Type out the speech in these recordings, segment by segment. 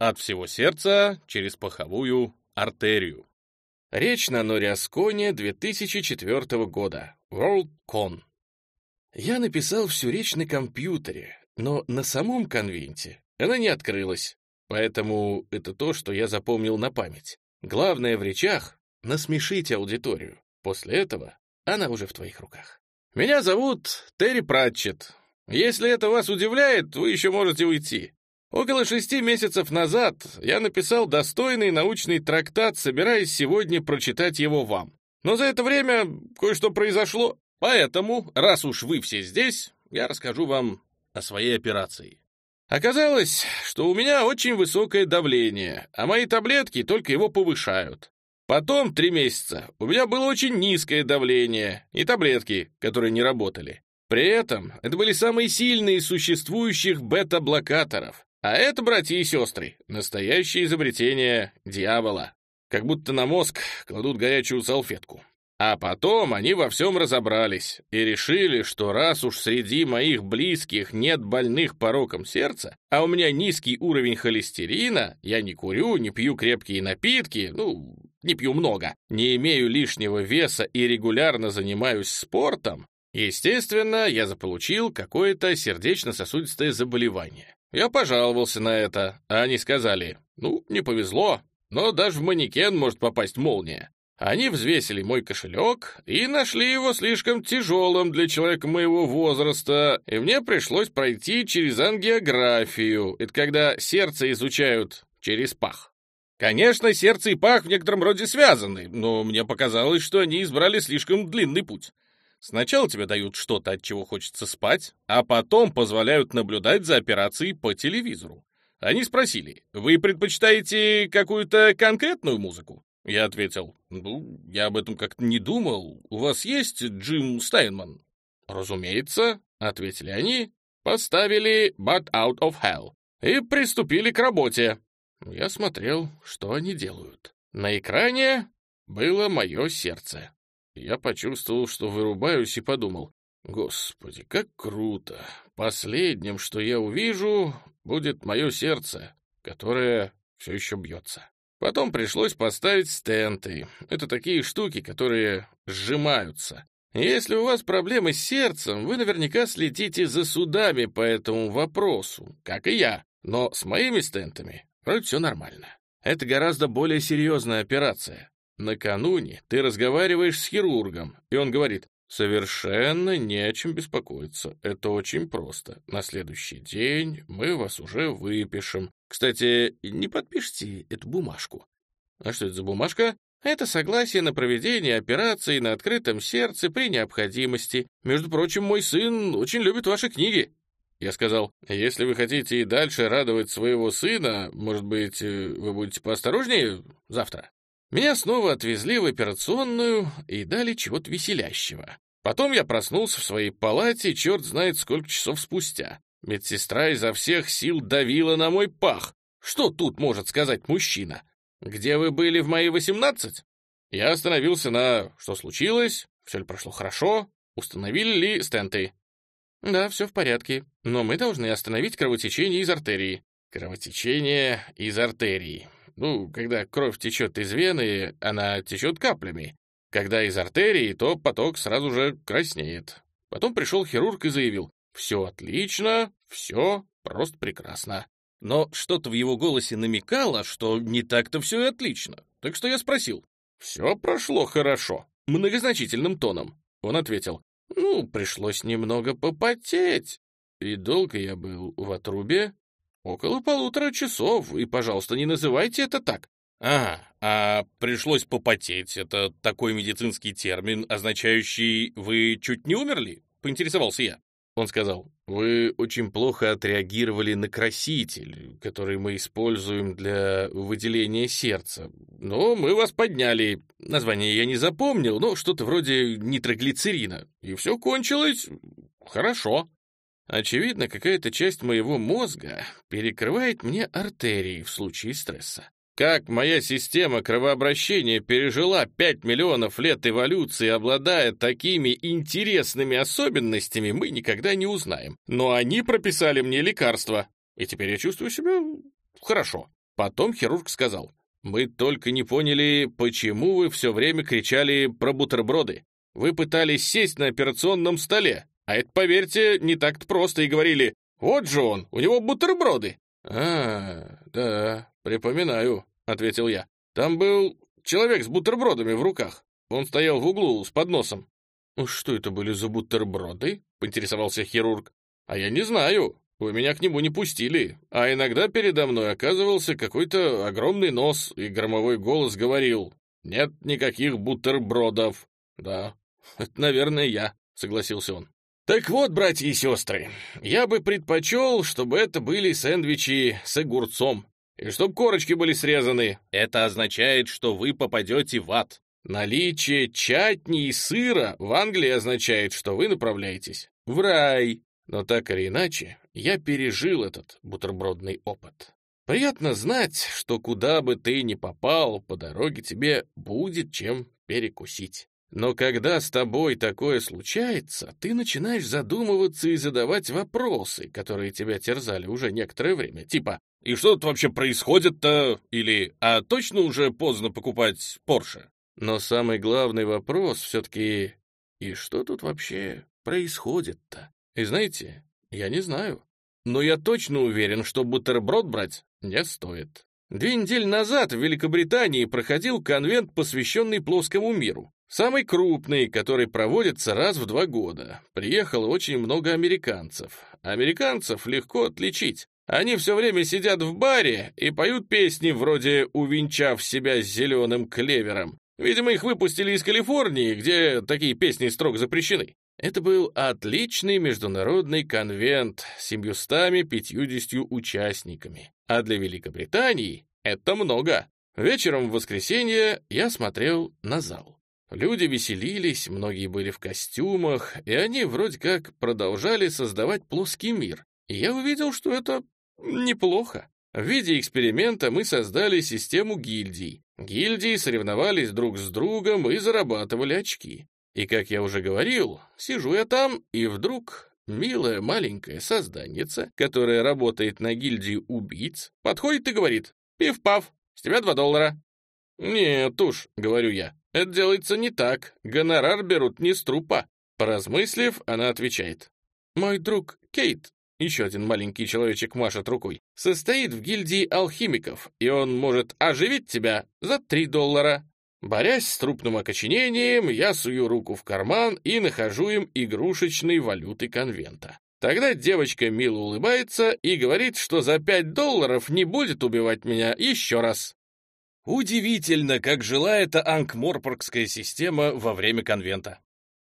От всего сердца через паховую артерию. Речь на Нориасконе 2004 года. WorldCon. Я написал всю речь на компьютере, но на самом конвенте она не открылась, поэтому это то, что я запомнил на память. Главное в речах — насмешить аудиторию. После этого она уже в твоих руках. Меня зовут Терри Пратчет. Если это вас удивляет, вы еще можете уйти. Около шести месяцев назад я написал достойный научный трактат, собираясь сегодня прочитать его вам. Но за это время кое-что произошло, поэтому, раз уж вы все здесь, я расскажу вам о своей операции. Оказалось, что у меня очень высокое давление, а мои таблетки только его повышают. Потом три месяца у меня было очень низкое давление и таблетки, которые не работали. При этом это были самые сильные из существующих бета-блокаторов. А это, братья и сестры, настоящее изобретение дьявола. Как будто на мозг кладут горячую салфетку. А потом они во всем разобрались и решили, что раз уж среди моих близких нет больных пороком сердца, а у меня низкий уровень холестерина, я не курю, не пью крепкие напитки, ну, не пью много, не имею лишнего веса и регулярно занимаюсь спортом, естественно, я заполучил какое-то сердечно-сосудистое заболевание. Я пожаловался на это, а они сказали, ну, не повезло, но даже в манекен может попасть молния. Они взвесили мой кошелек и нашли его слишком тяжелым для человека моего возраста, и мне пришлось пройти через ангиографию. Это когда сердце изучают через пах. Конечно, сердце и пах в некотором роде связаны, но мне показалось, что они избрали слишком длинный путь. Сначала тебе дают что-то, от чего хочется спать, а потом позволяют наблюдать за операцией по телевизору. Они спросили, вы предпочитаете какую-то конкретную музыку? Я ответил, ну, я об этом как-то не думал. У вас есть Джим Стайнман? Разумеется, ответили они, поставили But Out of Hell и приступили к работе. Я смотрел, что они делают. На экране было мое сердце. Я почувствовал, что вырубаюсь, и подумал, «Господи, как круто! Последним, что я увижу, будет мое сердце, которое все еще бьется». Потом пришлось поставить стенты. Это такие штуки, которые сжимаются. Если у вас проблемы с сердцем, вы наверняка следите за судами по этому вопросу, как и я. Но с моими стентами вроде все нормально. Это гораздо более серьезная операция. Накануне ты разговариваешь с хирургом, и он говорит, совершенно не о чем беспокоиться, это очень просто. На следующий день мы вас уже выпишем. Кстати, не подпишите эту бумажку. А что это за бумажка? Это согласие на проведение операции на открытом сердце при необходимости. Между прочим, мой сын очень любит ваши книги. Я сказал, если вы хотите и дальше радовать своего сына, может быть, э, вы будете поосторожнее завтра? Меня снова отвезли в операционную и дали чего-то веселящего. Потом я проснулся в своей палате, черт знает сколько часов спустя. Медсестра изо всех сил давила на мой пах. Что тут может сказать мужчина? Где вы были в мои восемнадцать? Я остановился на «что случилось?», «все ли прошло хорошо?», «установили ли стенты?». Да, все в порядке, но мы должны остановить кровотечение из артерии. Кровотечение из артерии. Ну, когда кровь течет из вены, она течет каплями. Когда из артерии, то поток сразу же краснеет. Потом пришел хирург и заявил, «Все отлично, все просто прекрасно». Но что-то в его голосе намекало, что не так-то все и отлично. Так что я спросил, «Все прошло хорошо», многозначительным тоном. Он ответил, «Ну, пришлось немного попотеть». И долго я был в отрубе, Около полутора часов, и, пожалуйста, не называйте это так. А, а пришлось попотеть. Это такой медицинский термин, означающий «вы чуть не умерли?» — поинтересовался я. Он сказал, «Вы очень плохо отреагировали на краситель, который мы используем для выделения сердца. Но мы вас подняли. Название я не запомнил, но что-то вроде нитроглицерина. И все кончилось хорошо». Очевидно, какая-то часть моего мозга перекрывает мне артерии в случае стресса. Как моя система кровообращения пережила 5 миллионов лет эволюции, обладая такими интересными особенностями, мы никогда не узнаем. Но они прописали мне лекарства, и теперь я чувствую себя хорошо. Потом хирург сказал, «Мы только не поняли, почему вы все время кричали про бутерброды. Вы пытались сесть на операционном столе, а это, поверьте, не так-то просто, и говорили, вот же он, у него бутерброды». «А, да, припоминаю», — ответил я. «Там был человек с бутербродами в руках. Он стоял в углу с подносом». «Что это были за бутерброды?» — поинтересовался хирург. «А я не знаю. Вы меня к нему не пустили. А иногда передо мной оказывался какой-то огромный нос, и громовой голос говорил, «Нет никаких бутербродов». «Да, это, наверное, я», — согласился он. «Так вот, братья и сестры, я бы предпочел, чтобы это были сэндвичи с огурцом, и чтобы корочки были срезаны. Это означает, что вы попадете в ад. Наличие чатни и сыра в Англии означает, что вы направляетесь в рай. Но так или иначе, я пережил этот бутербродный опыт. Приятно знать, что куда бы ты ни попал, по дороге тебе будет чем перекусить. Но когда с тобой такое случается, ты начинаешь задумываться и задавать вопросы, которые тебя терзали уже некоторое время, типа «И что тут вообще происходит-то?» или «А точно уже поздно покупать Порше?» Но самый главный вопрос все-таки «И что тут вообще происходит-то?» И знаете, я не знаю. Но я точно уверен, что бутерброд брать не стоит. Две недели назад в Великобритании проходил конвент, посвященный плоскому миру. Самый крупный, который проводится раз в два года. Приехало очень много американцев. Американцев легко отличить. Они все время сидят в баре и поют песни вроде «Увенчав себя зеленым клевером». Видимо, их выпустили из Калифорнии, где такие песни строго запрещены. Это был отличный международный конвент с 750 участниками. А для Великобритании это много. Вечером в воскресенье я смотрел на зал. Люди веселились, многие были в костюмах, и они вроде как продолжали создавать плоский мир. И я увидел, что это неплохо. В виде эксперимента мы создали систему гильдий. Гильдии соревновались друг с другом и зарабатывали очки. И, как я уже говорил, сижу я там, и вдруг милая маленькая созданница, которая работает на гильдии убийц, подходит и говорит «Пив-пав, с тебя два доллара». «Нет уж», — говорю я, — «это делается не так, гонорар берут не с трупа». Поразмыслив, она отвечает «Мой друг Кейт, еще один маленький человечек машет рукой, состоит в гильдии алхимиков, и он может оживить тебя за три доллара». Борясь с трупным окоченением, я сую руку в карман и нахожу им игрушечной валюты конвента. Тогда девочка мило улыбается и говорит, что за пять долларов не будет убивать меня еще раз. Удивительно, как жила эта анкморпоргская система во время конвента.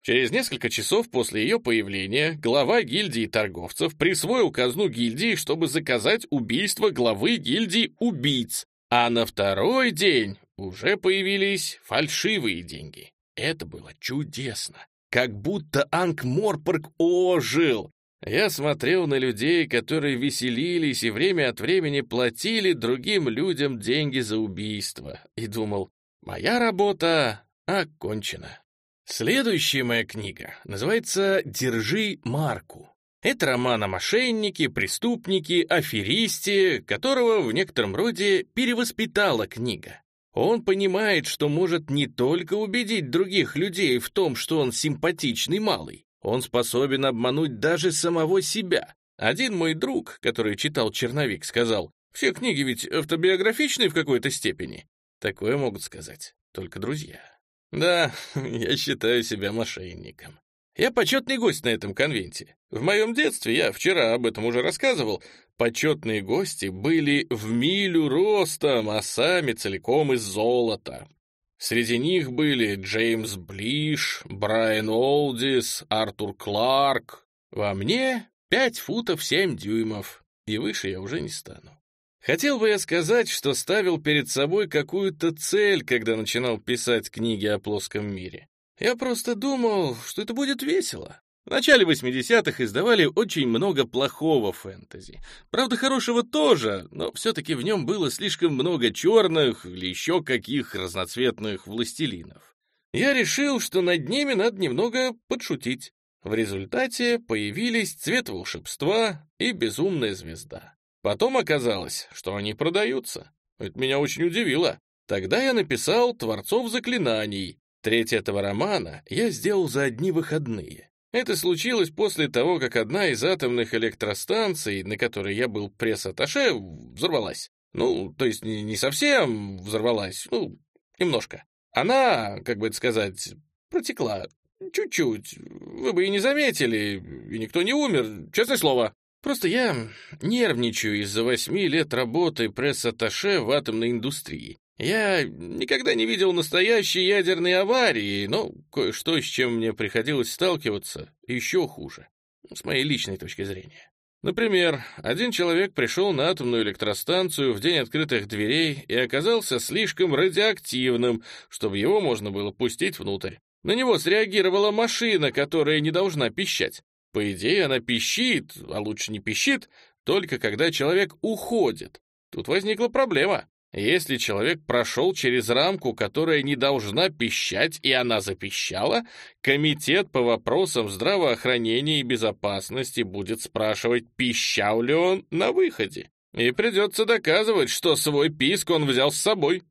Через несколько часов после ее появления глава гильдии торговцев присвоил казну гильдии, чтобы заказать убийство главы гильдии убийц, а на второй день уже появились фальшивые деньги. Это было чудесно. Как будто Анкморпорг ожил. Я смотрел на людей, которые веселились и время от времени платили другим людям деньги за убийство, и думал, моя работа окончена. Следующая моя книга называется «Держи марку». Это роман о мошеннике, преступнике, аферисте, которого в некотором роде перевоспитала книга. Он понимает, что может не только убедить других людей в том, что он симпатичный малый, он способен обмануть даже самого себя. Один мой друг, который читал «Черновик», сказал, «Все книги ведь автобиографичны в какой-то степени». Такое могут сказать только друзья. Да, я считаю себя мошенником. Я почетный гость на этом конвенте. В моем детстве, я вчера об этом уже рассказывал, почетные гости были в милю ростом, а сами целиком из золота. Среди них были Джеймс Блиш, Брайан Олдис, Артур Кларк. Во мне пять футов семь дюймов, и выше я уже не стану. Хотел бы я сказать, что ставил перед собой какую-то цель, когда начинал писать книги о плоском мире. Я просто думал, что это будет весело. В начале 80-х издавали очень много плохого фэнтези. Правда, хорошего тоже, но все-таки в нем было слишком много черных или еще каких разноцветных властелинов. Я решил, что над ними надо немного подшутить. В результате появились «Цвет волшебства» и «Безумная звезда». Потом оказалось, что они продаются. Это меня очень удивило. Тогда я написал «Творцов заклинаний». Треть этого романа я сделал за одни выходные. Это случилось после того, как одна из атомных электростанций, на которой я был пресс-атташе, взорвалась. Ну, то есть не, совсем взорвалась, ну, немножко. Она, как бы это сказать, протекла. Чуть-чуть. Вы бы и не заметили, и никто не умер, честное слово. Просто я нервничаю из-за восьми лет работы пресс-атташе в атомной индустрии. Я никогда не видел настоящей ядерной аварии, но кое-что, с чем мне приходилось сталкиваться, еще хуже, с моей личной точки зрения. Например, один человек пришел на атомную электростанцию в день открытых дверей и оказался слишком радиоактивным, чтобы его можно было пустить внутрь. На него среагировала машина, которая не должна пищать. По идее, она пищит, а лучше не пищит, только когда человек уходит. Тут возникла проблема. Если человек прошел через рамку, которая не должна пищать, и она запищала, комитет по вопросам здравоохранения и безопасности будет спрашивать, пищал ли он на выходе. И придется доказывать, что свой писк он взял с собой.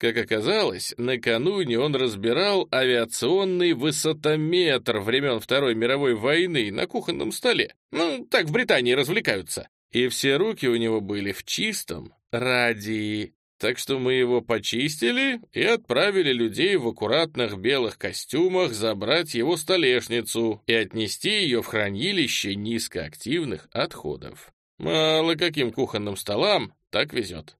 Как оказалось, накануне он разбирал авиационный высотометр времен Второй мировой войны на кухонном столе. Ну, так в Британии развлекаются. И все руки у него были в чистом радии. Так что мы его почистили и отправили людей в аккуратных белых костюмах забрать его столешницу и отнести ее в хранилище низкоактивных отходов. Мало каким кухонным столам так везет.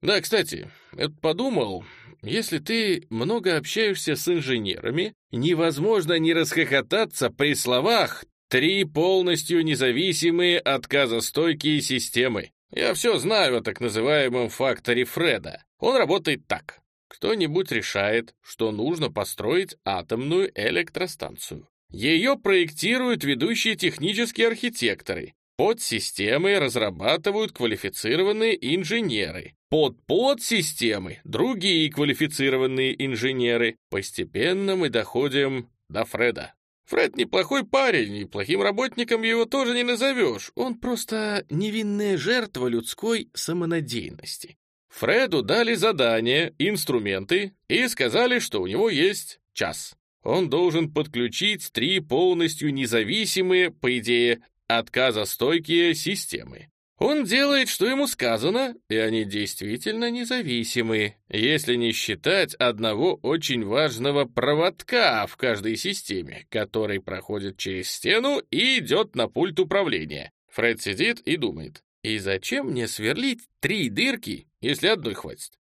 Да, кстати, это подумал, если ты много общаешься с инженерами, невозможно не расхохотаться при словах «три полностью независимые отказостойкие системы». Я все знаю о так называемом факторе Фреда. Он работает так. Кто-нибудь решает, что нужно построить атомную электростанцию. Ее проектируют ведущие технические архитекторы. Подсистемы разрабатывают квалифицированные инженеры. Под подсистемы другие квалифицированные инженеры. Постепенно мы доходим до Фреда. Фред неплохой парень, и плохим работником его тоже не назовешь. Он просто невинная жертва людской самонадеянности. Фреду дали задание, инструменты и сказали, что у него есть час. Он должен подключить три полностью независимые, по идее, отказостойкие системы. Он делает, что ему сказано, и они действительно независимы, если не считать одного очень важного проводка в каждой системе, который проходит через стену и идет на пульт управления. Фред сидит и думает, и зачем мне сверлить три дырки, если одной хватит?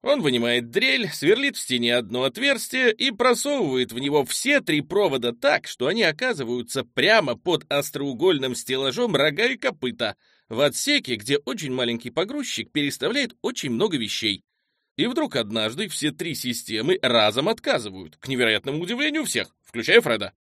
Он вынимает дрель, сверлит в стене одно отверстие и просовывает в него все три провода так, что они оказываются прямо под остроугольным стеллажом рога и копыта — в отсеке, где очень маленький погрузчик переставляет очень много вещей. И вдруг однажды все три системы разом отказывают, к невероятному удивлению всех, включая Фреда.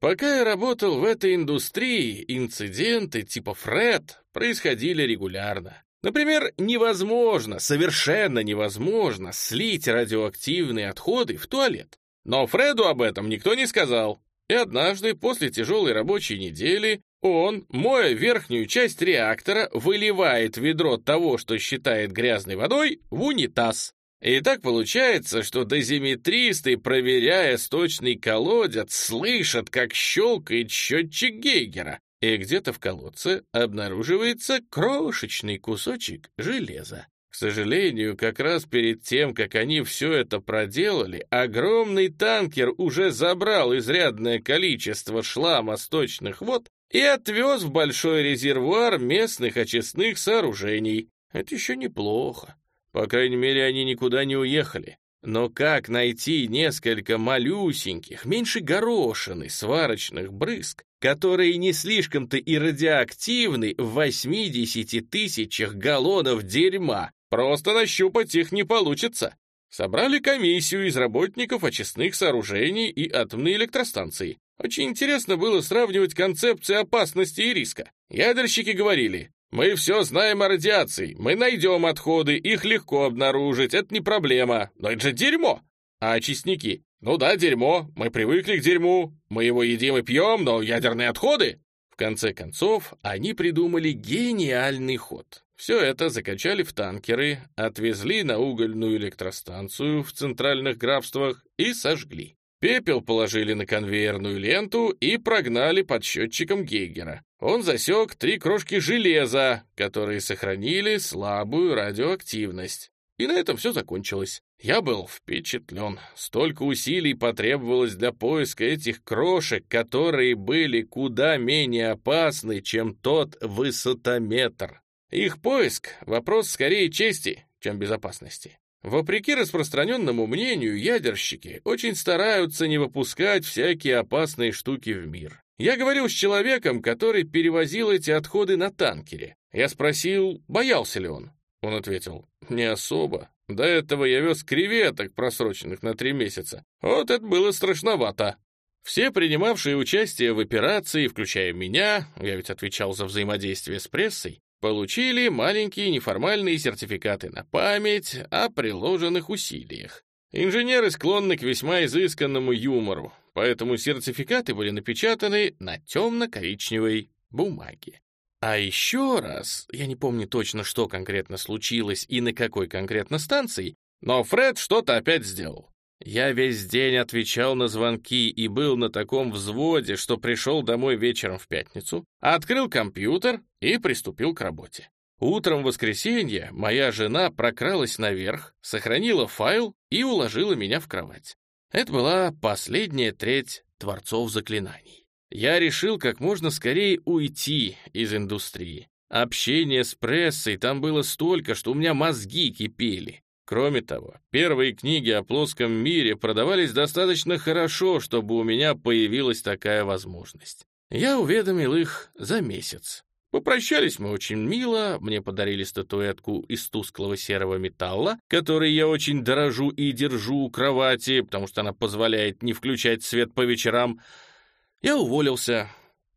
Пока я работал в этой индустрии, инциденты типа Фред происходили регулярно. Например, невозможно, совершенно невозможно слить радиоактивные отходы в туалет. Но Фреду об этом никто не сказал. И однажды, после тяжелой рабочей недели, он, моя верхнюю часть реактора, выливает ведро того, что считает грязной водой, в унитаз. И так получается, что дозиметристы, проверяя сточный колодец, слышат, как щелкает счетчик Гейгера, и где-то в колодце обнаруживается крошечный кусочек железа. К сожалению, как раз перед тем, как они все это проделали, огромный танкер уже забрал изрядное количество шлама сточных вод и отвез в большой резервуар местных очистных сооружений. Это еще неплохо. По крайней мере, они никуда не уехали. Но как найти несколько малюсеньких, меньше горошины сварочных брызг, которые не слишком-то и радиоактивны в 80 тысячах галлонов дерьма? Просто нащупать их не получится. Собрали комиссию из работников очистных сооружений и атомной электростанции. Очень интересно было сравнивать концепции опасности и риска. Ядерщики говорили, мы все знаем о радиации, мы найдем отходы, их легко обнаружить, это не проблема, но это же дерьмо. А очистники, ну да, дерьмо, мы привыкли к дерьму, мы его едим и пьем, но ядерные отходы? В конце концов, они придумали гениальный ход. Все это закачали в танкеры, отвезли на угольную электростанцию в центральных графствах и сожгли. Пепел положили на конвейерную ленту и прогнали под счетчиком Гейгера. Он засек три крошки железа, которые сохранили слабую радиоактивность. И на этом все закончилось. Я был впечатлен. Столько усилий потребовалось для поиска этих крошек, которые были куда менее опасны, чем тот высотометр. Их поиск — вопрос скорее чести, чем безопасности. Вопреки распространенному мнению, ядерщики очень стараются не выпускать всякие опасные штуки в мир. Я говорил с человеком, который перевозил эти отходы на танкере. Я спросил, боялся ли он. Он ответил, не особо. До этого я вез креветок, просроченных на три месяца. Вот это было страшновато. Все принимавшие участие в операции, включая меня, я ведь отвечал за взаимодействие с прессой, получили маленькие неформальные сертификаты на память о приложенных усилиях. Инженеры склонны к весьма изысканному юмору, поэтому сертификаты были напечатаны на темно-коричневой бумаге. А еще раз, я не помню точно, что конкретно случилось и на какой конкретно станции, но Фред что-то опять сделал. Я весь день отвечал на звонки и был на таком взводе, что пришел домой вечером в пятницу, открыл компьютер и приступил к работе. Утром в воскресенье моя жена прокралась наверх, сохранила файл и уложила меня в кровать. Это была последняя треть Творцов заклинаний. Я решил как можно скорее уйти из индустрии. Общение с прессой там было столько, что у меня мозги кипели. Кроме того, первые книги о плоском мире продавались достаточно хорошо, чтобы у меня появилась такая возможность. Я уведомил их за месяц. Попрощались мы очень мило, мне подарили статуэтку из тусклого серого металла, которой я очень дорожу и держу у кровати, потому что она позволяет не включать свет по вечерам. Я уволился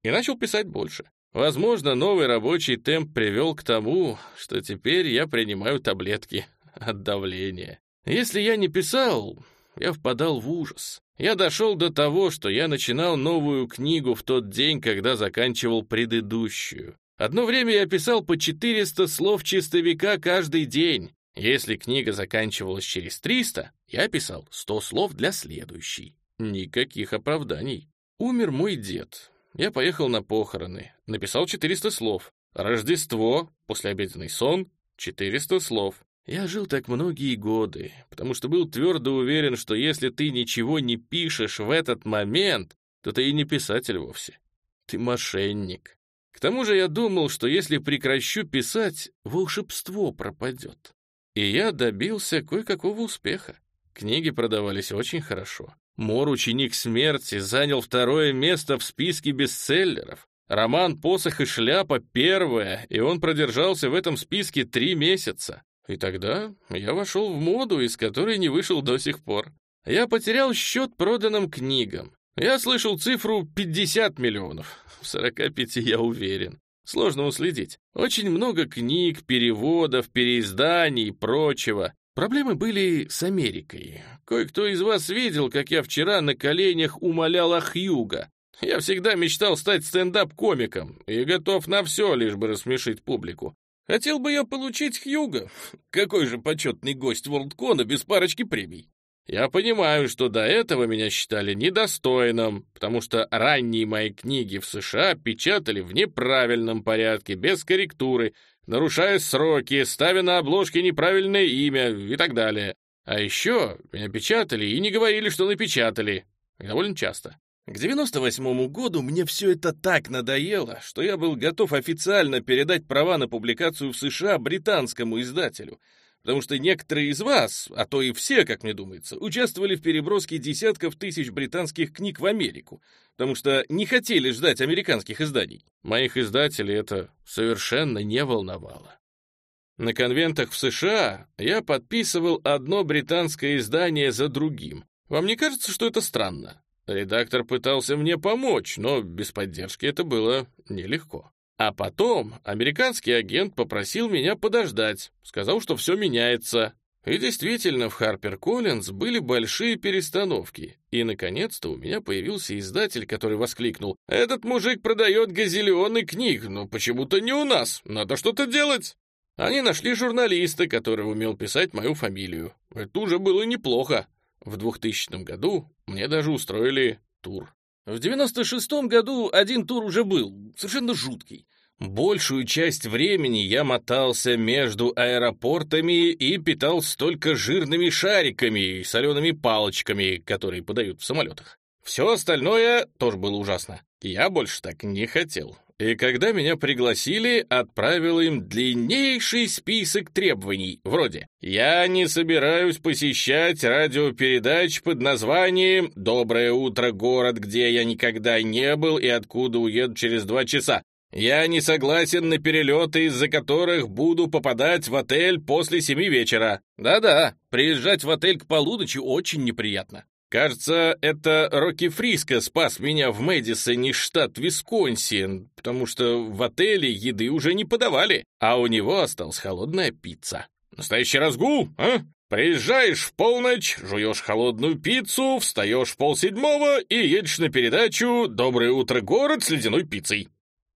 и начал писать больше. Возможно, новый рабочий темп привел к тому, что теперь я принимаю таблетки от давления. Если я не писал, я впадал в ужас. Я дошел до того, что я начинал новую книгу в тот день, когда заканчивал предыдущую. Одно время я писал по 400 слов чистовика каждый день. Если книга заканчивалась через 300, я писал 100 слов для следующей. Никаких оправданий. Умер мой дед. Я поехал на похороны. Написал 400 слов. Рождество, послеобеденный сон, 400 слов. Я жил так многие годы, потому что был твердо уверен, что если ты ничего не пишешь в этот момент, то ты и не писатель вовсе. Ты мошенник. К тому же я думал, что если прекращу писать, волшебство пропадет. И я добился кое-какого успеха. Книги продавались очень хорошо. Мор «Ученик смерти» занял второе место в списке бестселлеров. Роман «Посох и шляпа» — первое, и он продержался в этом списке три месяца. И тогда я вошел в моду, из которой не вышел до сих пор. Я потерял счет проданным книгам. Я слышал цифру 50 миллионов. В 45 я уверен. Сложно уследить. Очень много книг, переводов, переизданий и прочего. Проблемы были с Америкой. Кое-кто из вас видел, как я вчера на коленях умолял о. Я всегда мечтал стать стендап-комиком и готов на все, лишь бы рассмешить публику. Хотел бы я получить Хьюга. Какой же почетный гость Ворлдкона без парочки премий? Я понимаю, что до этого меня считали недостойным, потому что ранние мои книги в США печатали в неправильном порядке, без корректуры, нарушая сроки, ставя на обложке неправильное имя и так далее. А еще меня печатали и не говорили, что напечатали. Довольно часто. К 98 году мне все это так надоело, что я был готов официально передать права на публикацию в США британскому издателю, потому что некоторые из вас, а то и все, как мне думается, участвовали в переброске десятков тысяч британских книг в Америку, потому что не хотели ждать американских изданий. Моих издателей это совершенно не волновало. На конвентах в США я подписывал одно британское издание за другим. Вам не кажется, что это странно? Редактор пытался мне помочь, но без поддержки это было нелегко. А потом американский агент попросил меня подождать, сказал, что все меняется. И действительно, в Харпер Коллинз были большие перестановки. И, наконец-то, у меня появился издатель, который воскликнул, «Этот мужик продает газелионы книг, но почему-то не у нас, надо что-то делать». Они нашли журналиста, который умел писать мою фамилию. Это уже было неплохо. В 2000 году мне даже устроили тур. В 96 году один тур уже был, совершенно жуткий. Большую часть времени я мотался между аэропортами и питался только жирными шариками и солеными палочками, которые подают в самолетах. Все остальное тоже было ужасно. Я больше так не хотел. И когда меня пригласили, отправил им длиннейший список требований, вроде «Я не собираюсь посещать радиопередач под названием «Доброе утро, город, где я никогда не был и откуда уеду через два часа». Я не согласен на перелеты, из-за которых буду попадать в отель после семи вечера. Да-да, приезжать в отель к полуночи очень неприятно. Кажется, это Рокки Фриско спас меня в Мэдисоне, штат Висконсин, потому что в отеле еды уже не подавали, а у него осталась холодная пицца. Настоящий разгул, а? Приезжаешь в полночь, жуешь холодную пиццу, встаешь в полседьмого и едешь на передачу «Доброе утро, город» с ледяной пиццей.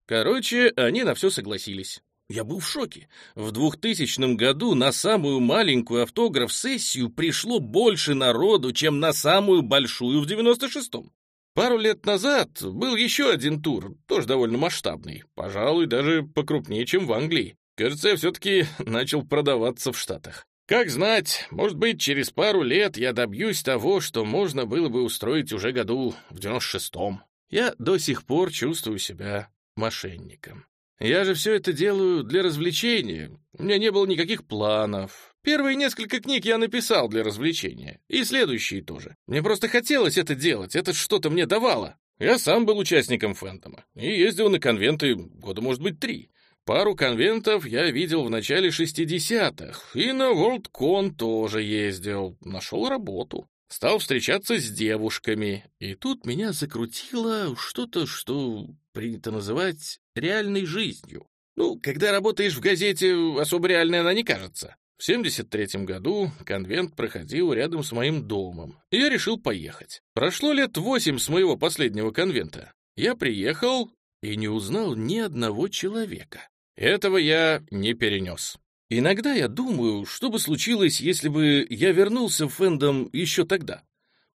Короче, они на все согласились. Я был в шоке. В 2000 году на самую маленькую автограф-сессию пришло больше народу, чем на самую большую в 96-м. Пару лет назад был еще один тур, тоже довольно масштабный, пожалуй, даже покрупнее, чем в Англии. Кажется, я все-таки начал продаваться в Штатах. Как знать, может быть, через пару лет я добьюсь того, что можно было бы устроить уже году в 96-м. Я до сих пор чувствую себя мошенником. Я же все это делаю для развлечения. У меня не было никаких планов. Первые несколько книг я написал для развлечения. И следующие тоже. Мне просто хотелось это делать, это что-то мне давало. Я сам был участником фэнтома и ездил на конвенты года, может быть, три. Пару конвентов я видел в начале 60-х, и на WorldCon тоже ездил. Нашел работу. Стал встречаться с девушками, и тут меня закрутило что-то, что принято называть реальной жизнью. Ну, когда работаешь в газете, особо реальной она не кажется. В 73-м году конвент проходил рядом с моим домом, я решил поехать. Прошло лет восемь с моего последнего конвента. Я приехал и не узнал ни одного человека. Этого я не перенес. Иногда я думаю, что бы случилось, если бы я вернулся в фэндом еще тогда.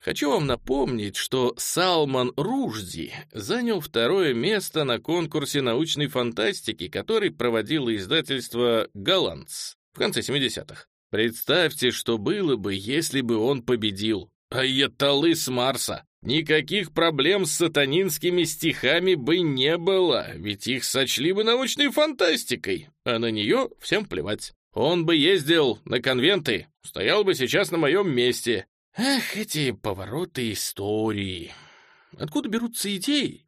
Хочу вам напомнить, что Салман Рушди занял второе место на конкурсе научной фантастики, который проводило издательство «Голланц» в конце 70-х. Представьте, что было бы, если бы он победил. Аятоллы с Марса. Никаких проблем с сатанинскими стихами бы не было, ведь их сочли бы научной фантастикой, а на нее всем плевать. Он бы ездил на конвенты, стоял бы сейчас на моем месте. Эх, эти повороты истории. Откуда берутся идеи?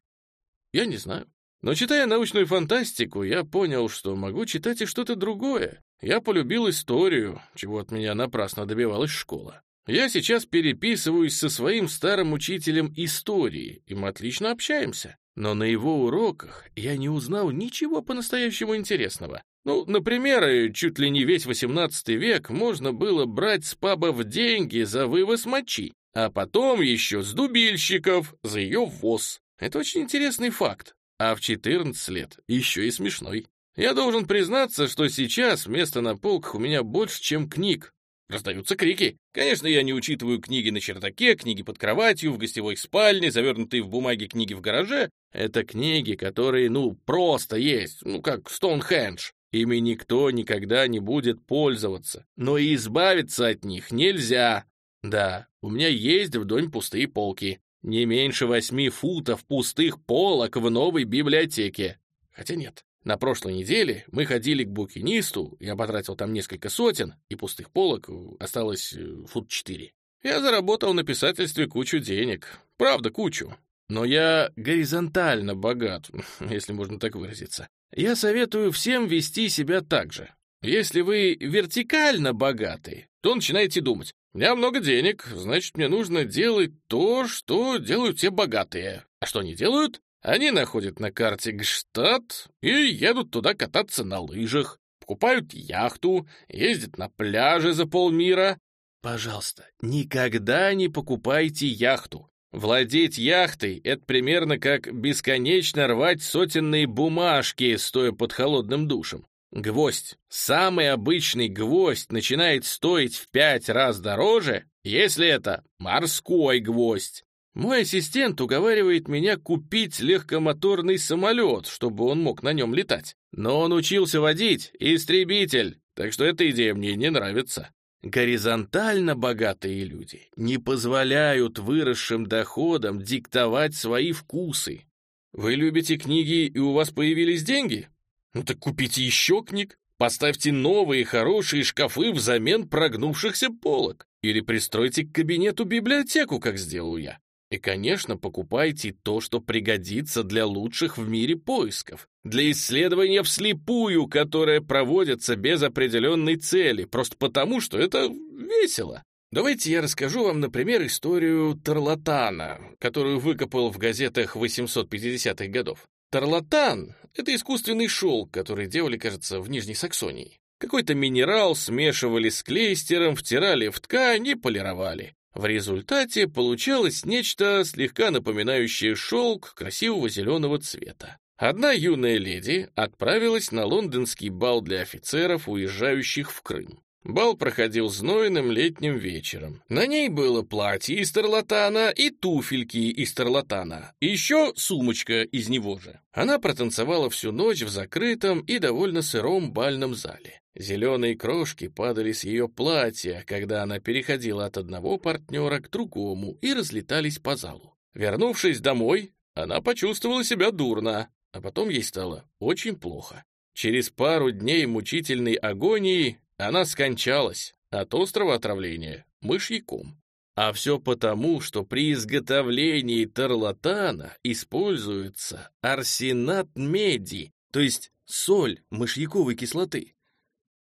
Я не знаю. Но читая научную фантастику, я понял, что могу читать и что-то другое. Я полюбил историю, чего от меня напрасно добивалась школа. Я сейчас переписываюсь со своим старым учителем истории, и мы отлично общаемся. Но на его уроках я не узнал ничего по-настоящему интересного. Ну, например, чуть ли не весь XVIII век можно было брать с пабов деньги за вывоз мочи, а потом еще с дубильщиков за ее ввоз. Это очень интересный факт. А в 14 лет еще и смешной. Я должен признаться, что сейчас места на полках у меня больше, чем книг. Раздаются крики. Конечно, я не учитываю книги на чердаке, книги под кроватью, в гостевой спальне, завернутые в бумаги книги в гараже. Это книги, которые, ну, просто есть, ну, как Стоунхендж. Ими никто никогда не будет пользоваться. Но и избавиться от них нельзя. Да, у меня есть в доме пустые полки. Не меньше восьми футов пустых полок в новой библиотеке. Хотя нет, на прошлой неделе мы ходили к букинисту, я потратил там несколько сотен, и пустых полок осталось э, фут четыре. Я заработал на писательстве кучу денег. Правда, кучу. Но я горизонтально богат, если можно так выразиться. Я советую всем вести себя так же. Если вы вертикально богаты, то начинаете думать, у меня много денег, значит, мне нужно делать то, что делают все богатые. А что они делают? Они находят на карте Гштадт и едут туда кататься на лыжах, покупают яхту, ездят на пляже за полмира. Пожалуйста, никогда не покупайте яхту. Владеть яхтой — это примерно как бесконечно рвать сотенные бумажки, стоя под холодным душем. Гвоздь, самый обычный гвоздь, начинает стоить в пять раз дороже, если это морской гвоздь. Мой ассистент уговаривает меня купить легкомоторный самолет, чтобы он мог на нем летать. Но он учился водить истребитель, так что эта идея мне не нравится. Горизонтально богатые люди не позволяют выросшим доходам диктовать свои вкусы. Вы любите книги, и у вас появились деньги? Ну так купите еще книг. Поставьте новые хорошие шкафы взамен прогнувшихся полок. Или пристройте к кабинету библиотеку, как сделал я. И, конечно, покупайте то, что пригодится для лучших в мире поисков, для исследования вслепую, которое проводится без определенной цели, просто потому, что это весело. Давайте я расскажу вам, например, историю Тарлатана, которую выкопал в газетах 850-х годов. Тарлатан — это искусственный шелк, который делали, кажется, в Нижней Саксонии. Какой-то минерал смешивали с клейстером, втирали в ткань и полировали. В результате получалось нечто слегка напоминающее шелк красивого зеленого цвета. Одна юная леди отправилась на лондонский бал для офицеров, уезжающих в Крым. Бал проходил знойным летним вечером. На ней было платье из тарлатана и туфельки из тарлатана, еще сумочка из него же. Она протанцевала всю ночь в закрытом и довольно сыром бальном зале. Зеленые крошки падали с ее платья, когда она переходила от одного партнера к другому и разлетались по залу. Вернувшись домой, она почувствовала себя дурно, а потом ей стало очень плохо. Через пару дней мучительной агонии она скончалась от острого отравления мышьяком. А все потому, что при изготовлении тарлатана используется арсенат меди, то есть соль мышьяковой кислоты.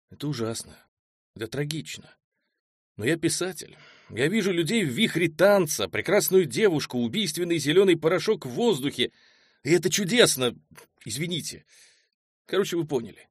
Это ужасно. Это трагично. Но я писатель. Я вижу людей в вихре танца, прекрасную девушку, убийственный зеленый порошок в воздухе. И это чудесно. Извините. Короче, вы поняли.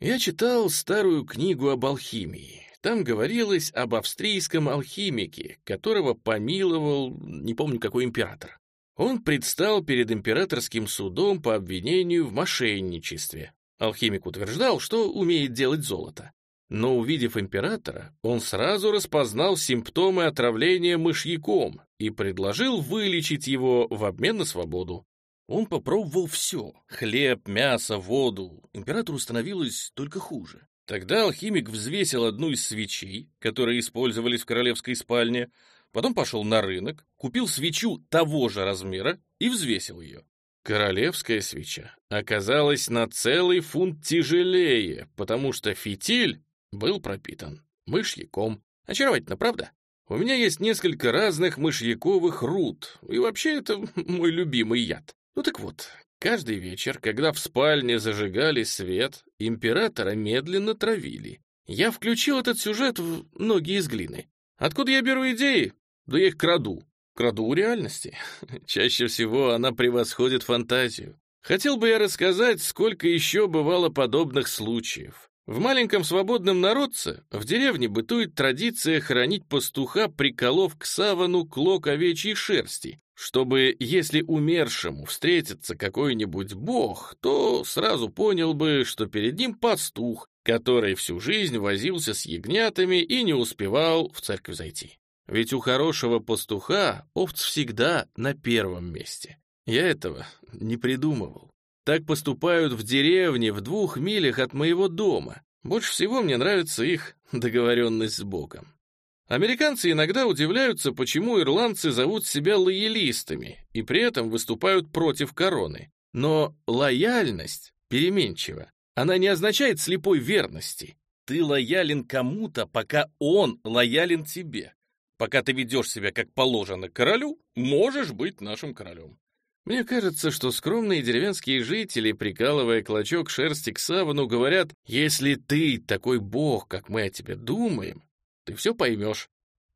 Я читал старую книгу об алхимии. Там говорилось об австрийском алхимике, которого помиловал, не помню какой император. Он предстал перед императорским судом по обвинению в мошенничестве. Алхимик утверждал, что умеет делать золото. Но увидев императора, он сразу распознал симптомы отравления мышьяком и предложил вылечить его в обмен на свободу. Он попробовал все — хлеб, мясо, воду. Императору становилось только хуже. Тогда алхимик взвесил одну из свечей, которые использовались в королевской спальне, потом пошел на рынок, купил свечу того же размера и взвесил ее. Королевская свеча оказалась на целый фунт тяжелее, потому что фитиль был пропитан мышьяком. Очаровательно, правда? У меня есть несколько разных мышьяковых руд, и вообще это мой любимый яд. Ну так вот, каждый вечер, когда в спальне зажигали свет, императора медленно травили. Я включил этот сюжет в «Ноги из глины». Откуда я беру идеи? Да я их краду. Краду у реальности. Чаще всего она превосходит фантазию. Хотел бы я рассказать, сколько еще бывало подобных случаев. В маленьком свободном народце в деревне бытует традиция хранить пастуха, приколов к савану клок овечьей шерсти, чтобы, если умершему встретится какой-нибудь бог, то сразу понял бы, что перед ним пастух, который всю жизнь возился с ягнятами и не успевал в церковь зайти. Ведь у хорошего пастуха овц всегда на первом месте. Я этого не придумывал. Так поступают в деревне в двух милях от моего дома. Больше всего мне нравится их договоренность с Богом. Американцы иногда удивляются, почему ирландцы зовут себя лоялистами и при этом выступают против короны. Но лояльность переменчива. Она не означает слепой верности. Ты лоялен кому-то, пока он лоялен тебе. Пока ты ведешь себя как положено королю, можешь быть нашим королем. Мне кажется, что скромные деревенские жители, прикалывая клочок шерсти к савану, говорят, если ты такой бог, как мы о тебе думаем, ты все поймешь.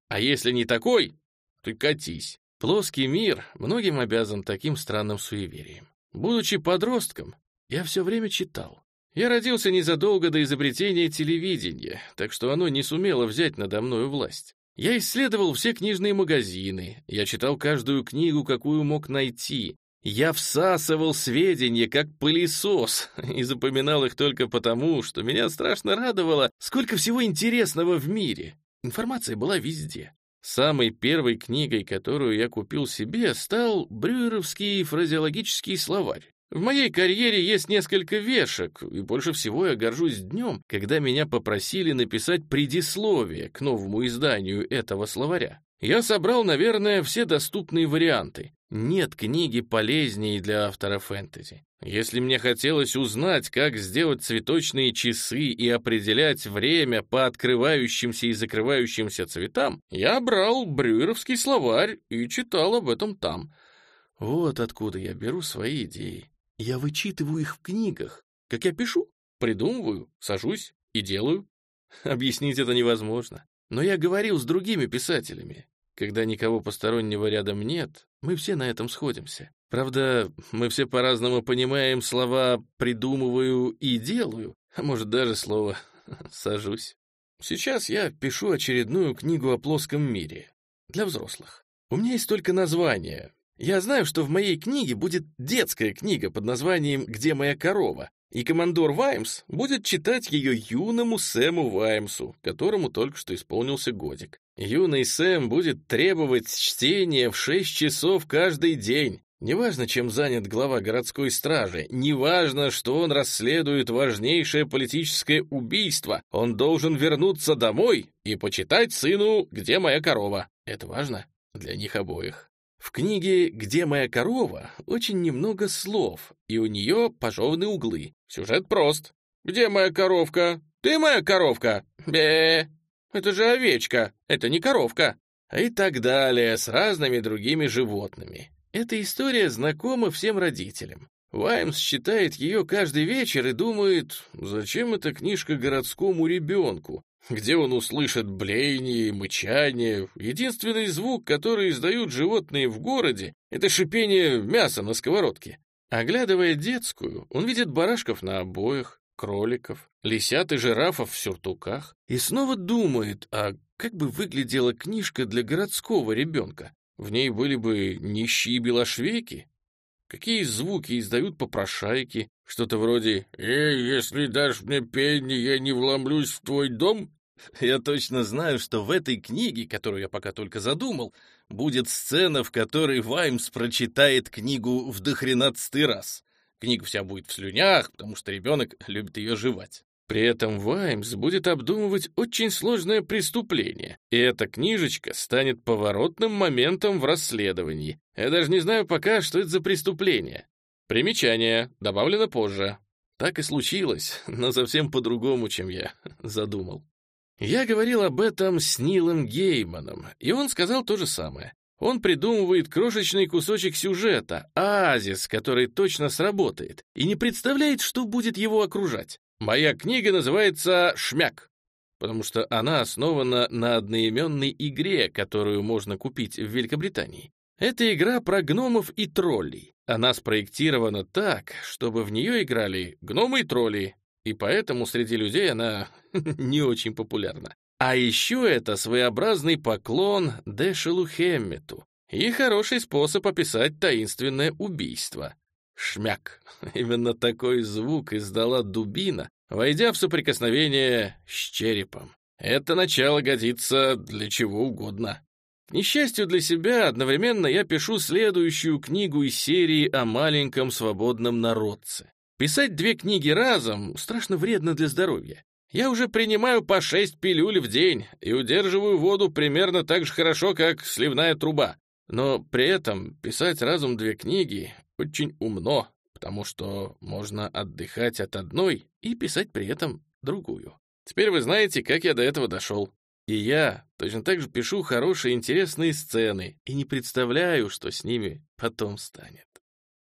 А если не такой, ты катись. Плоский мир многим обязан таким странным суеверием. Будучи подростком, я все время читал. Я родился незадолго до изобретения телевидения, так что оно не сумело взять надо мною власть. Я исследовал все книжные магазины, я читал каждую книгу, какую мог найти, Я всасывал сведения, как пылесос, и запоминал их только потому, что меня страшно радовало, сколько всего интересного в мире. Информация была везде. Самой первой книгой, которую я купил себе, стал Брюеровский фразеологический словарь. В моей карьере есть несколько вешек, и больше всего я горжусь днем, когда меня попросили написать предисловие к новому изданию этого словаря. Я собрал, наверное, все доступные варианты. Нет книги полезнее для автора фэнтези. Если мне хотелось узнать, как сделать цветочные часы и определять время по открывающимся и закрывающимся цветам, я брал брюеровский словарь и читал об этом там. Вот откуда я беру свои идеи. Я вычитываю их в книгах, как я пишу, придумываю, сажусь и делаю. Объяснить это невозможно. Но я говорил с другими писателями. Когда никого постороннего рядом нет, мы все на этом сходимся. Правда, мы все по-разному понимаем слова «придумываю» и «делаю», а может даже слово «сажусь». Сейчас я пишу очередную книгу о плоском мире для взрослых. У меня есть только название, я знаю, что в моей книге будет детская книга под названием «Где моя корова?», и командор Ваймс будет читать ее юному Сэму Ваймсу, которому только что исполнился годик. Юный Сэм будет требовать чтения в 6 часов каждый день. Неважно, чем занят глава городской стражи, неважно, что он расследует важнейшее политическое убийство, он должен вернуться домой и почитать сыну «Где моя корова?». Это важно для них обоих. В книге «Где моя корова» очень немного слов, и у нее пожеваны углы. Сюжет прост. «Где моя коровка? Ты моя коровка? бе Это же овечка, это не коровка». И так далее с разными другими животными. Эта история знакома всем родителям. Ваймс читает ее каждый вечер и думает, зачем эта книжка городскому ребенку? Где он услышит блеяние мычание. Единственный звук, который издают животные в городе, это шипение мяса на сковородке. Оглядывая детскую, он видит барашков на обоях, кроликов, лисят и жирафов в сюртуках и снова думает, а как бы выглядела книжка для городского ребенка? В ней были бы нищие белошвейки? Какие звуки издают попрошайки? Что-то вроде «Эй, если дашь мне пенни, я не вломлюсь в твой дом?» Я точно знаю, что в этой книге, которую я пока только задумал, будет сцена, в которой Ваймс прочитает книгу в дохренадцатый раз. Книга вся будет в слюнях, потому что ребенок любит ее жевать. При этом Ваймс будет обдумывать очень сложное преступление, и эта книжечка станет поворотным моментом в расследовании. Я даже не знаю пока, что это за преступление. Примечание, добавлено позже. Так и случилось, но совсем по-другому, чем я задумал. Я говорил об этом с Нилом Гейманом, и он сказал то же самое. Он придумывает крошечный кусочек сюжета, оазис, который точно сработает, и не представляет, что будет его окружать. Моя книга называется «Шмяк», потому что она основана на одноименной игре, которую можно купить в Великобритании. Это игра про гномов и троллей. Она спроектирована так, чтобы в нее играли гномы и тролли, и поэтому среди людей она не очень популярна. А еще это своеобразный поклон Дэшелу Хеммету и хороший способ описать таинственное убийство. Шмяк. Именно такой звук издала дубина, войдя в соприкосновение с черепом. Это начало годится для чего угодно. К несчастью для себя, одновременно я пишу следующую книгу из серии о маленьком свободном народце. Писать две книги разом страшно вредно для здоровья. Я уже принимаю по шесть пилюль в день и удерживаю воду примерно так же хорошо, как сливная труба. Но при этом писать разом две книги очень умно, потому что можно отдыхать от одной и писать при этом другую. Теперь вы знаете, как я до этого дошел. И я точно так же пишу хорошие интересные сцены и не представляю, что с ними потом станет.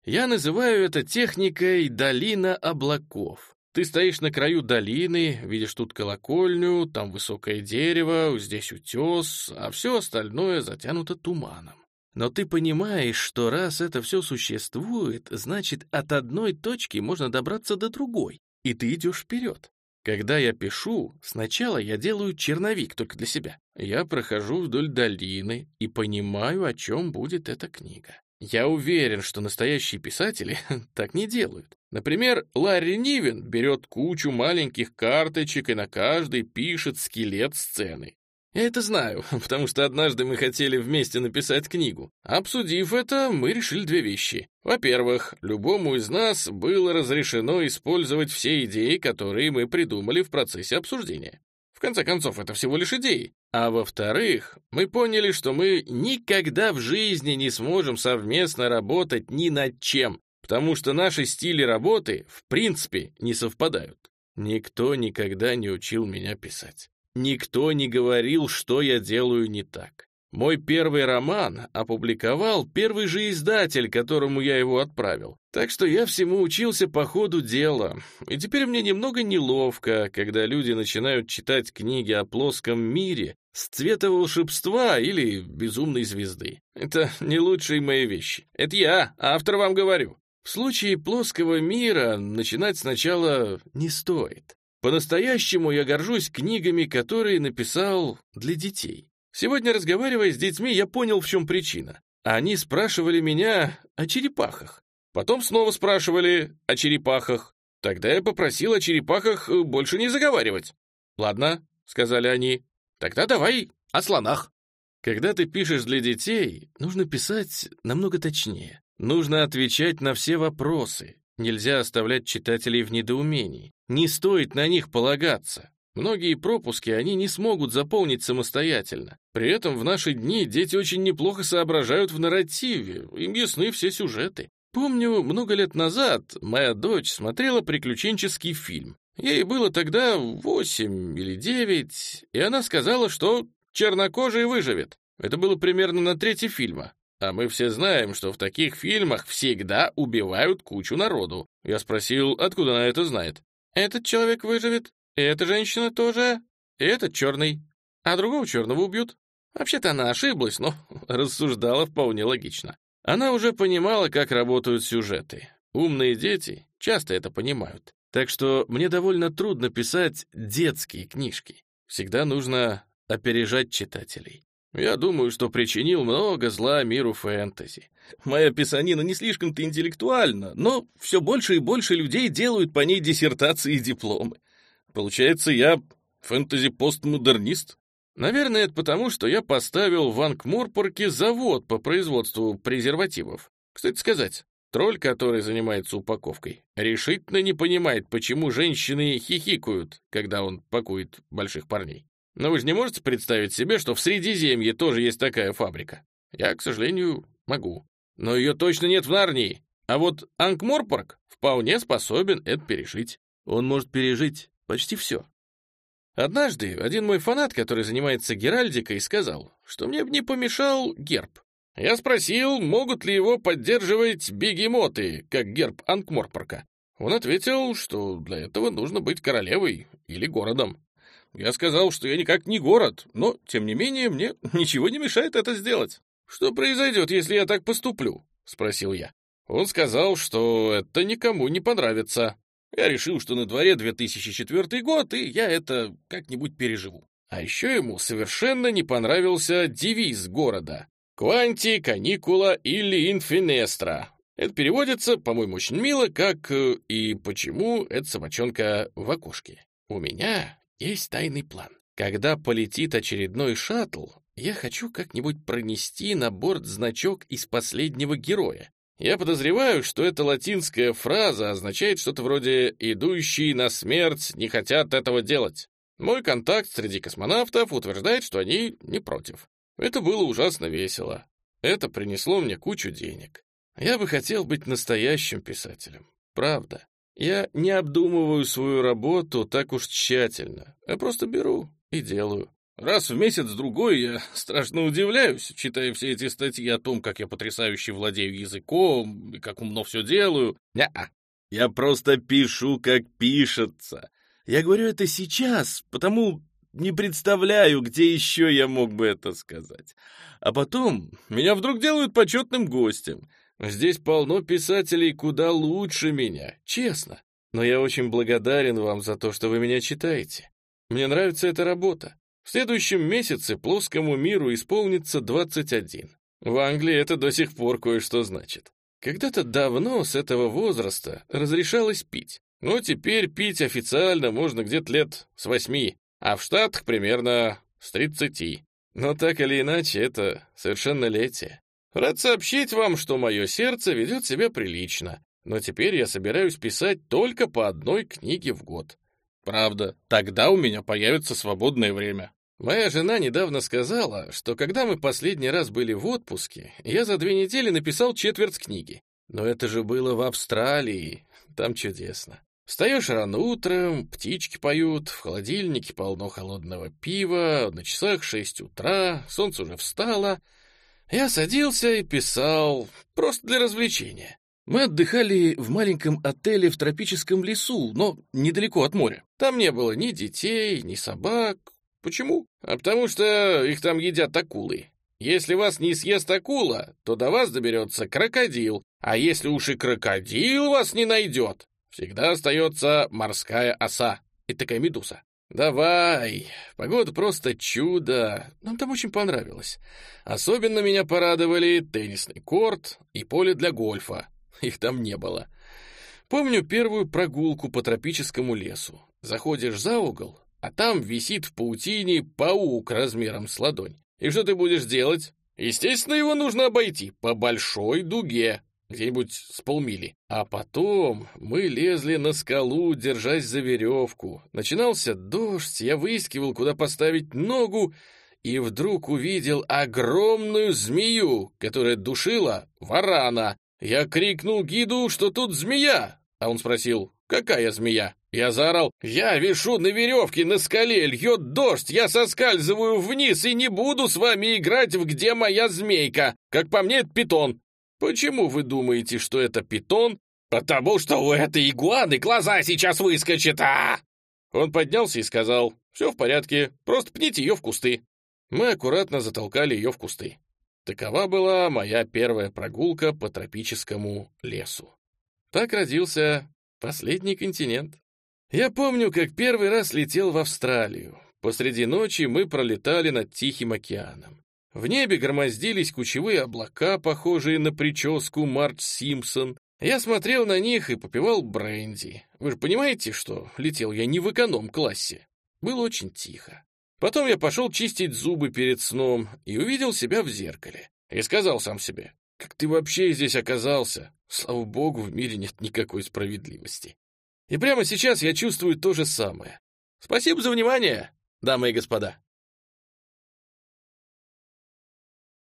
Я называю это техникой «долина облаков». Ты стоишь на краю долины, видишь тут колокольню, там высокое дерево, здесь утес, а все остальное затянуто туманом. Но ты понимаешь, что раз это все существует, значит, от одной точки можно добраться до другой, и ты идешь вперед. Когда я пишу, сначала я делаю черновик только для себя. Я прохожу вдоль долины и понимаю, о чем будет эта книга. Я уверен, что настоящие писатели так не делают. Например, Ларри Нивен берет кучу маленьких карточек и на каждой пишет скелет сцены. Я это знаю, потому что однажды мы хотели вместе написать книгу. Обсудив это, мы решили две вещи. Во-первых, любому из нас было разрешено использовать все идеи, которые мы придумали в процессе обсуждения. В конце концов, это всего лишь идеи. А во-вторых, мы поняли, что мы никогда в жизни не сможем совместно работать ни над чем, потому что наши стили работы в принципе не совпадают. Никто никогда не учил меня писать. Никто не говорил, что я делаю не так. Мой первый роман опубликовал первый же издатель, которому я его отправил. Так что я всему учился по ходу дела. И теперь мне немного неловко, когда люди начинают читать книги о плоском мире с цвета волшебства или безумной звезды. Это не лучшие мои вещи. Это я, автор вам говорю. В случае плоского мира начинать сначала не стоит. По-настоящему я горжусь книгами, которые написал для детей. Сегодня, разговаривая с детьми, я понял, в чем причина. Они спрашивали меня о черепахах. Потом снова спрашивали о черепахах. Тогда я попросил о черепахах э, больше не заговаривать. «Ладно», — сказали они, — «тогда давай о слонах». Когда ты пишешь для детей, нужно писать намного точнее. Нужно отвечать на все вопросы. Нельзя оставлять читателей в недоумении. Не стоит на них полагаться. Многие пропуски они не смогут заполнить самостоятельно. При этом в наши дни дети очень неплохо соображают в нарративе, им ясны все сюжеты. Помню, много лет назад моя дочь смотрела приключенческий фильм. Ей было тогда восемь или девять, и она сказала, что чернокожий выживет. Это было примерно на третьей фильма. А мы все знаем, что в таких фильмах всегда убивают кучу народу. Я спросил, откуда она это знает. Этот человек выживет, эта женщина тоже, и этот черный. А другого черного убьют. Вообще-то она ошиблась, но рассуждала вполне логично. Она уже понимала, как работают сюжеты. Умные дети часто это понимают. Так что мне довольно трудно писать детские книжки. Всегда нужно опережать читателей. Я думаю, что причинил много зла миру фэнтези. Моя писанина не слишком-то интеллектуальна, но все больше и больше людей делают по ней диссертации и дипломы. Получается, я фэнтези-постмодернист? Наверное, это потому, что я поставил в Анкморпорке завод по производству презервативов. Кстати сказать, тролль, который занимается упаковкой, решительно не понимает, почему женщины хихикают, когда он пакует больших парней. Но вы же не можете представить себе, что в Средиземье тоже есть такая фабрика? Я, к сожалению, могу. Но ее точно нет в Нарнии. А вот Анкморпорг вполне способен это пережить. Он может пережить почти все. Однажды один мой фанат, который занимается геральдикой, сказал, что мне бы не помешал герб. Я спросил, могут ли его поддерживать бегемоты, как герб Анкморпорка. Он ответил, что для этого нужно быть королевой или городом. Я сказал, что я никак не город, но, тем не менее, мне ничего не мешает это сделать. Что произойдет, если я так поступлю? Спросил я. Он сказал, что это никому не понравится. Я решил, что на дворе 2004 год, и я это как-нибудь переживу. А еще ему совершенно не понравился девиз города «Кванти, каникула или инфинестра». Это переводится, по-моему, очень мило, как э, «И почему эта собачонка в окошке?» У меня есть тайный план. Когда полетит очередной шаттл, я хочу как-нибудь пронести на борт значок из последнего героя. Я подозреваю, что эта латинская фраза означает что-то вроде «идущие на смерть не хотят этого делать». Мой контакт среди космонавтов утверждает, что они не против. Это было ужасно весело. Это принесло мне кучу денег. Я бы хотел быть настоящим писателем. Правда. Я не обдумываю свою работу так уж тщательно, а просто беру и делаю. Раз в месяц-другой я страшно удивляюсь, читая все эти статьи о том, как я потрясающе владею языком и как умно все делаю. не -а. Я просто пишу, как пишется. Я говорю это сейчас, потому не представляю, где еще я мог бы это сказать. А потом меня вдруг делают почетным гостем — Здесь полно писателей куда лучше меня, честно. Но я очень благодарен вам за то, что вы меня читаете. Мне нравится эта работа. В следующем месяце плоскому миру исполнится 21. В Англии это до сих пор кое-что значит. Когда-то давно с этого возраста разрешалось пить. Но теперь пить официально можно где-то лет с восьми, а в Штатах примерно с тридцати. Но так или иначе, это совершеннолетие. Рад сообщить вам, что мое сердце ведет себя прилично, но теперь я собираюсь писать только по одной книге в год. Правда, тогда у меня появится свободное время. Моя жена недавно сказала, что когда мы последний раз были в отпуске, я за две недели написал четверть книги. Но это же было в Австралии, там чудесно. Встаешь рано утром, птички поют, в холодильнике полно холодного пива, на часах шесть утра, солнце уже встало — я садился и писал, просто для развлечения. Мы отдыхали в маленьком отеле в тропическом лесу, но недалеко от моря. Там не было ни детей, ни собак. Почему? А потому что их там едят акулы. Если вас не съест акула, то до вас доберется крокодил. А если уж и крокодил вас не найдет, всегда остается морская оса и такая медуза. «Давай, погода просто чудо, нам там очень понравилось. Особенно меня порадовали теннисный корт и поле для гольфа, их там не было. Помню первую прогулку по тропическому лесу. Заходишь за угол, а там висит в паутине паук размером с ладонь. И что ты будешь делать? Естественно, его нужно обойти по большой дуге, где-нибудь с полмили. А потом мы лезли на скалу, держась за веревку. Начинался дождь, я выискивал, куда поставить ногу, и вдруг увидел огромную змею, которая душила варана. Я крикнул гиду, что тут змея, а он спросил, какая змея? Я заорал, я вишу на веревке на скале, льет дождь, я соскальзываю вниз и не буду с вами играть в «Где моя змейка?». Как по мне, это питон. Почему вы думаете, что это питон? Потому что у этой игуаны глаза сейчас выскочат, а! Он поднялся и сказал, все в порядке, просто пните ее в кусты. Мы аккуратно затолкали ее в кусты. Такова была моя первая прогулка по тропическому лесу. Так родился последний континент. Я помню, как первый раз летел в Австралию. Посреди ночи мы пролетали над Тихим океаном. В небе громоздились кучевые облака, похожие на прическу Марч Симпсон. Я смотрел на них и попивал бренди. Вы же понимаете, что летел я не в эконом-классе. Было очень тихо. Потом я пошел чистить зубы перед сном и увидел себя в зеркале. И сказал сам себе, как ты вообще здесь оказался? Слава богу, в мире нет никакой справедливости. И прямо сейчас я чувствую то же самое. Спасибо за внимание, дамы и господа.